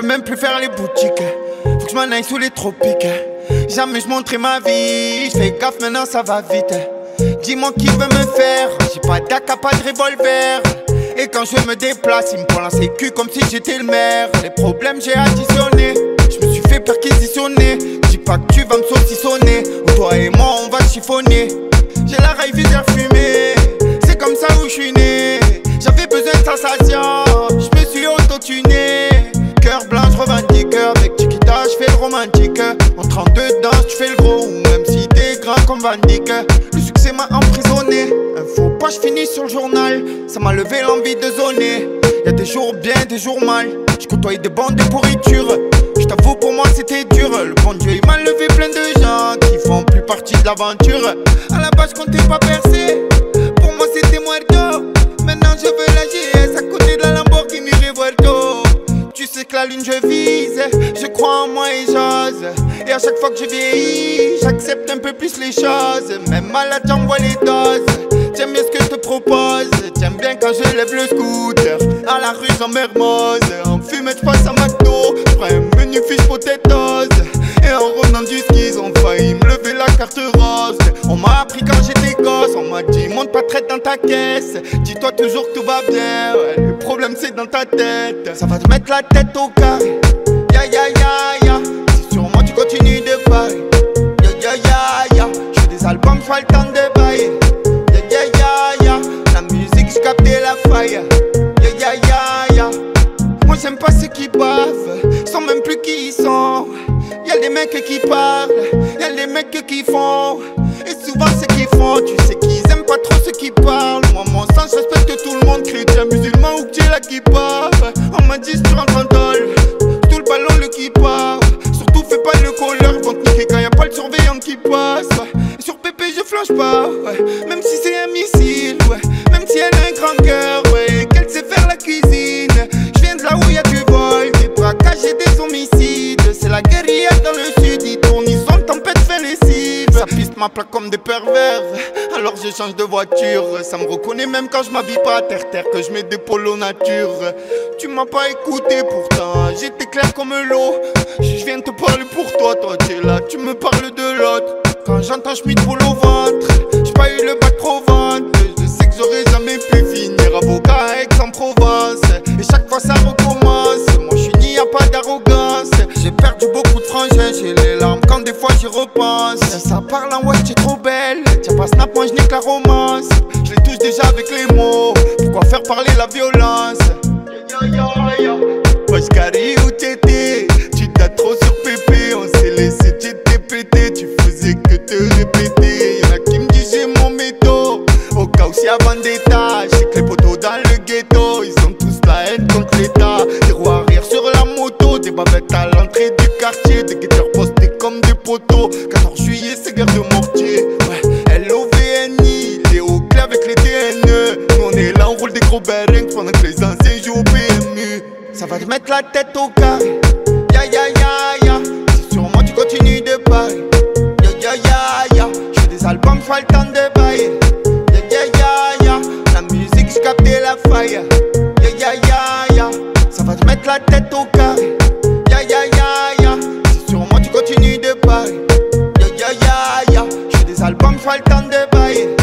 même plus faire les boutiques. Faut que je m'en aille sous les tropiques. Jamais je montrais ma vie. Je fais gaffe maintenant, ça va vite. Dis-moi qui veut me faire. J'ai pas d'AK, pas de revolver. Et quand je me déplace, il me la sécu comme si j'étais le maire. Les problèmes, j'ai additionné. Je me suis fait perquisitionner. Dis pas que tu vas me saucissonner. Toi et moi, on va chiffonner. J'ai la raille visère fumée. C'est comme ça où je suis né. J'avais besoin de sensation. Le succès m'a emprisonné. Un faux pas, je finis sur le journal. Ça m'a levé l'envie de zoner. Y'a des jours bien, des jours mal. Je côtoie des bandes de pourriture. Je t'avoue, pour moi c'était dur. Le bon Dieu, il m'a levé plein de gens qui font plus partie de l'aventure. À la base, je comptais pas percer. Pour moi, c'était muerto. Maintenant, je veux la GS à côté de la Lamborghini Revuelto. Tu sais que la lune, je vise. Je crois en moi et j'ose. Et à chaque fois que je vieillis, j'accepte un peu plus les choses. Même malade, j'envoie les doses. J'aime bien ce que je te propose. J'aime bien quand je lève le scooter. À la rue, j'en mermose. En fumette, je passe à McDo. Je prends un menu fiche potatoes. Et en revenant du ski, ils ont failli me lever la carte rose. On m'a appris quand j'étais gosse. On m'a dit, monte pas très dans ta caisse. Dis-toi toujours que tout va bien. Le problème, c'est dans ta tête. Ça va te mettre la tête au carré. J'captais la faille. Ya ya ya ya. Moi j'aime pas ceux qui bavent, sans même plus qui ils sont. Y'a des mecs qui parlent, y'a des mecs qui font. Et souvent ceux qui font, tu sais qu'ils aiment pas trop ceux qui parlent. Moi mon sens, je respecte tout le monde, chrétien, musulman ou que tu là qui parle. On m'a dit tu rentres en dol, tout le ballon le qui part. Surtout fais pas le colleur, vont te niquer quand y a pas le surveillant qui passe. sur Pépé je flanche pas, même si c'est un lessive. Ça piste ma plaque comme des pervers, alors je change de voiture. Ça me reconnaît même quand je m'habille pas terre-terre, que je mets des polos nature. Tu m'as pas écouté pourtant, j'étais clair comme l'eau. Je viens te parler pour toi, toi t'es là, tu me parles de l'autre. Quand j'entends je pour au ventre, j'ai pas eu le bac pro. Je sais que j'aurais jamais pu finir avocat à Aix-en-Provence. Et chaque fois ça recommence. Moi je suis ni à pas d'arrogance. J'ai perdu beaucoup de frangins, j'ai les larmes quand des fois j'y repense. Ça parle en ouais, t'es trop belle. Tiens pas snap, moi je nique la romance. Je les touche déjà avec les mots. Pourquoi faire parler la violence? Wesh, Carré, où t'étais? Tu t'as trop sur pépé, on s'est laissé, t'étais pété, tu faisais que te répéter. Y'en a qui me disent j'ai mon métaux, au cas où y a vendetta. J'ai que les poteaux dans le ghetto, ils ont tous la haine contre l'État. Des arrière sur la moto, des bavettes 14 juillet, c'est guerre de mortier. Ouais, LOVNI, les hauts avec les TNE. Nous on est là, on roule des gros bearings pendant que les anciens jouent au PMU. Ça va te mettre la tête au carré. Ya ya ya ya. Si sûrement tu continues de parler. Ya ya ya ya. fais des albums, faut le temps de bailler. Ya ya ya ya. La musique, j'capte la faille. Ya ya ya ya. Ça va te mettre la tête au carré. faltan de baile.